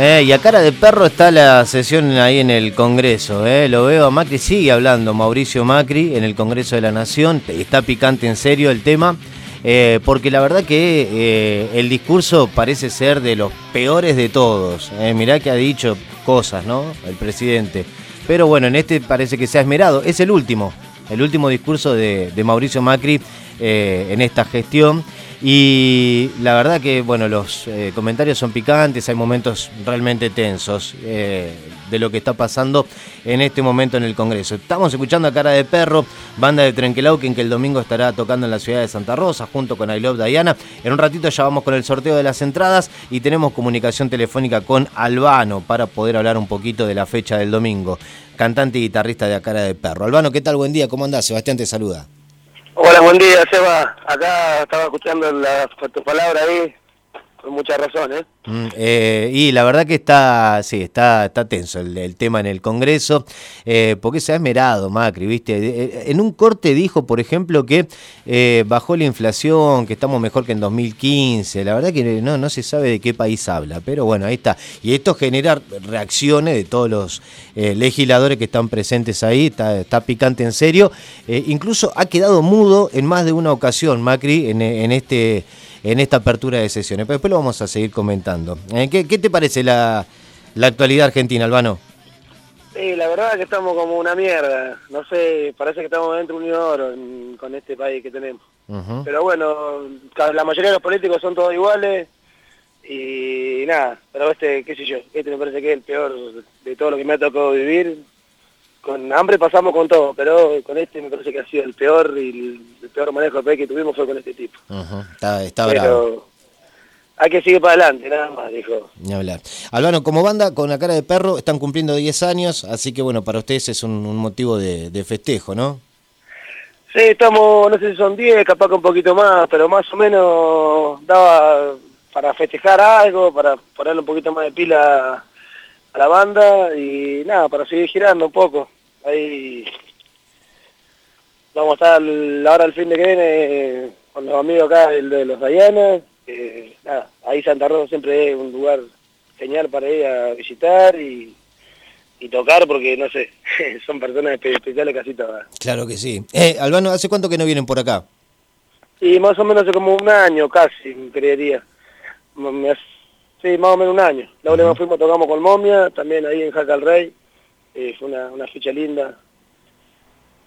Eh, y a cara de perro está la sesión ahí en el Congreso. Eh. Lo veo a Macri, sigue hablando Mauricio Macri en el Congreso de la Nación. Está picante en serio el tema. Eh, porque la verdad que el discurso parece ser de los peores de todos. Mirá que ha dicho cosas, ¿no? El presidente. Pero bueno, en este parece que se ha esmerado. Es el último, el último discurso de Mauricio Macri en esta gestión. Y la verdad que, bueno, los eh, comentarios son picantes, hay momentos realmente tensos eh, de lo que está pasando en este momento en el Congreso. Estamos escuchando a Cara de Perro, banda de Trenquelauquen que el domingo estará tocando en la ciudad de Santa Rosa junto con I Love Diana. En un ratito ya vamos con el sorteo de las entradas y tenemos comunicación telefónica con Albano para poder hablar un poquito de la fecha del domingo. Cantante y guitarrista de A Cara de Perro. Albano, ¿qué tal? Buen día, ¿cómo andás? Sebastián te saluda. Hola, buen día, Seba. Acá estaba escuchando la, tu palabra ahí, con mucha razón, ¿eh? Mm, ¿eh? y la verdad que está, sí, está, está tenso el, tema en el Congreso, eh, porque se ha esmerado Macri, ¿viste? Eh, en un corte dijo, por ejemplo, que bajó la inflación, que estamos mejor que en 2015. La verdad que no, no se sabe de qué país habla, pero bueno, ahí está. Y esto genera reacciones de todos los legisladores que están presentes ahí, está, está picante en serio. incluso ha quedado mudo en más de una ocasión Macri en, en este en esta apertura de sesiones. Pero después lo vamos a seguir comentando. Eh, ¿Qué, te parece la, actualidad argentina, Albano? Sí, la verdad es que estamos como una mierda. No sé, parece que estamos dentro de un oro con este país que tenemos. Pero bueno, la mayoría de los políticos son todos iguales y nada, pero este, qué sé yo, este me parece que es el peor de todo lo que me ha tocado vivir con hambre pasamos con todo, pero con este me parece que ha sido el peor y el, peor manejo que tuvimos fue con este tipo. Está, está bravo. Hay que seguir para adelante, nada más, dijo. Ni hablar. Albano, como banda, con la cara de perro, están cumpliendo 10 años, así que bueno, para ustedes es un, motivo de, festejo, ¿no? Sí, estamos, no sé si son 10, capaz que un poquito más, pero más o menos daba para festejar algo, para ponerle un poquito más de pila a la banda y nada, para seguir girando un poco. Ahí vamos a estar la hora del fin de que viene con los amigos acá de los Dayanas. nada, ahí Santa Rosa siempre es un lugar genial para ir a visitar y, tocar porque, no sé, son personas especiales casi todas. Claro que sí. Eh, Albano, ¿hace cuánto que no vienen por acá? Y más o menos hace como un año casi, creería. Sí, más o menos un año. La última vez fuimos, tocamos con Momia, también ahí en Jaca al Rey. Eh, fue una, una ficha linda.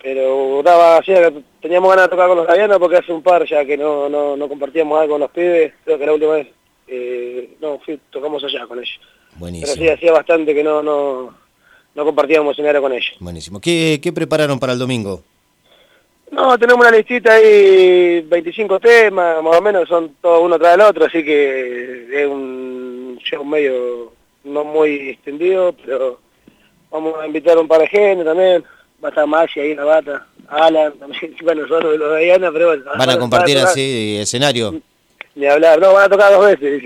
Pero daba, así, teníamos ganas de tocar con los Gavianos porque hace un par ya que no, no, no compartíamos algo con los pibes. Creo que la última vez eh, no, tocamos allá con ellos. Buenísimo. Pero sí, hacía bastante que no, no, no compartíamos escenario con ellos. Buenísimo. ¿Qué, ¿Qué prepararon para el domingo? No, tenemos una listita ahí, 25 temas, más o menos son todos uno tras el otro, así que es un show medio no muy extendido, pero vamos a invitar a un par de gente también, va a estar Maxi ahí en la bata, Alan, también, bueno, nosotros de los de Diana, pero bueno. ¿Van a compartir así escenario? Ni hablar, no, van a tocar dos veces.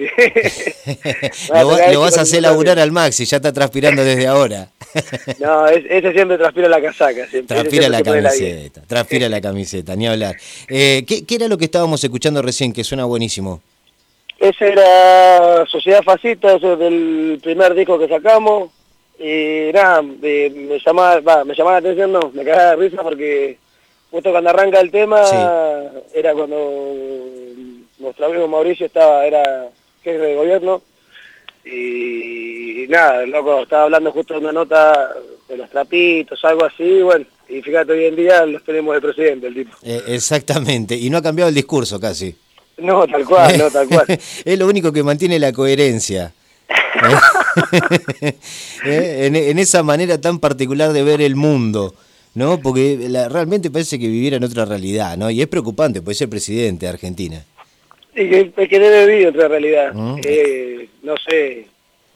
lo, vas a hacer laburar al Maxi, ya está transpirando desde ahora. no, ese siempre transpira la casaca. Transpira la camiseta, transpira la camiseta, ni hablar. Eh, ¿qué, era lo que estábamos escuchando recién, que suena buenísimo? Ese era Sociedad Fascista, ese es del primer disco que sacamos. Y nada, me, llamaba, me llamaba la atención, no, me cagaba de risa porque justo cuando arranca el tema era cuando nuestro amigo Mauricio estaba, era jefe de gobierno y, nada, el loco estaba hablando justo de una nota de los trapitos, algo así, bueno, y fíjate, hoy en día los tenemos de presidente, el tipo. Eh, exactamente, y no ha cambiado el discurso casi. No, tal cual, no, tal cual. es lo único que mantiene la coherencia. Eh, en, esa manera tan particular de ver el mundo, ¿no? Porque realmente parece que viviera en otra realidad, ¿no? Y es preocupante, puede ser presidente de Argentina. Sí, que, que debe vivir otra realidad. Mm. Eh, no sé,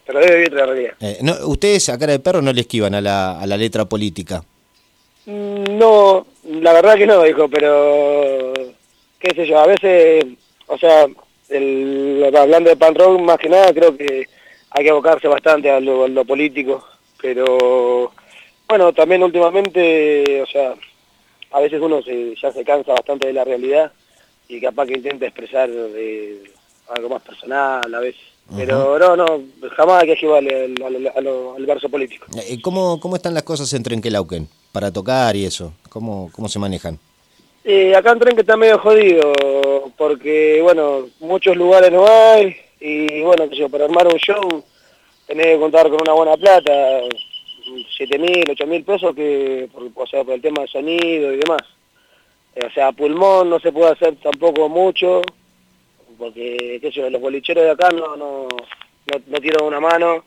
pero debe vivir otra realidad. Eh, no, ¿Ustedes a cara de perro no le esquivan a la, a la letra política? Mm, no, la verdad que no, dijo, pero qué sé yo, a veces, o sea, el, hablando de pan rock, más que nada, creo que hay que abocarse bastante a lo, a lo político, pero bueno, también últimamente, o sea, a veces uno se, ya se cansa bastante de la realidad y capaz que intenta expresar algo más personal a veces. Pero no, no, jamás hay que equivocarle al, al, verso político. Eh, ¿Cómo, ¿Cómo están las cosas en Trenquelauquen para tocar y eso? ¿Cómo, cómo se manejan? Eh, acá en Trenque está medio jodido, porque, bueno, muchos lugares no hay, y bueno, para armar un show tenés que contar con una buena plata, 7 mil, 8 mil pesos, que, o sea, por el tema de sonido y demás. Eh, o sea, pulmón no se puede hacer tampoco mucho, porque qué los bolicheros de acá no, no, no, tiran una mano.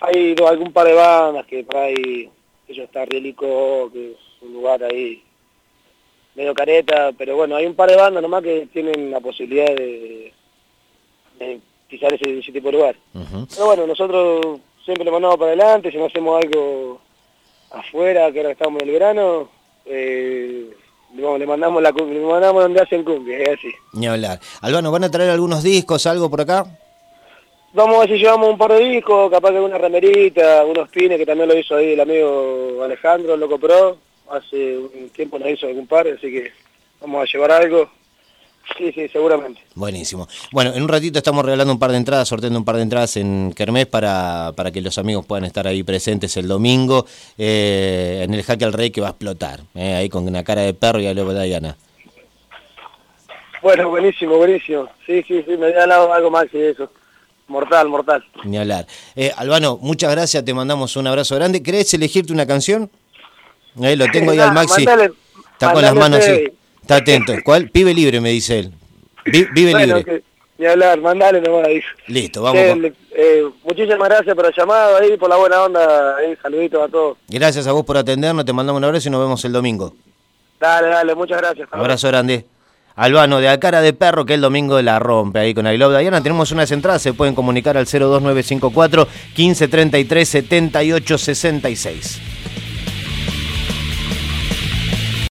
Hay algún par de bandas que por ahí, ellos está Rielico, que es un lugar ahí medio careta, pero bueno, hay un par de bandas nomás que tienen la posibilidad de, pisar ese, tipo de lugar. Pero bueno, nosotros siempre lo mandamos para adelante, si no hacemos algo afuera, que ahora estamos en el verano, eh, le mandamos la le mandamos donde hacen cumbia, es así. Ni hablar. Albano, ¿van a traer algunos discos, algo por acá? Vamos a ver si llevamos un par de discos, capaz que una remerita, unos pines, que también lo hizo ahí el amigo Alejandro, lo compró. Hace un tiempo nos hizo algún par, así que vamos a llevar algo. Sí, sí, seguramente. Buenísimo. Bueno, en un ratito estamos regalando un par de entradas, sorteando un par de entradas en Kermés para, para que los amigos puedan estar ahí presentes el domingo eh, en el Jaque al Rey que va a explotar, eh, ahí con una cara de perro y a luego Diana. Bueno, buenísimo, buenísimo. Sí, sí, sí, me había algo más que eso. Mortal, mortal. Ni hablar. Eh, Albano, muchas gracias, te mandamos un abrazo grande. ¿Querés elegirte una canción? Eh, lo tengo ahí al Maxi. Está con las manos así. Está atento. ¿Cuál? Pibe libre, me dice él. vive libre. ni hablar, mandale nomás. Ahí. Listo, vamos. Eh, muchísimas gracias por el llamado ahí, por la buena onda. Ahí, saluditos a todos. Gracias a vos por atendernos, te mandamos un abrazo y nos vemos el domingo. Dale, dale, muchas gracias. Abrazo grande. Albano de A Cara de Perro, que el domingo la rompe ahí con I Love Diana. Tenemos unas entradas, se pueden comunicar al 02954 1533 7866.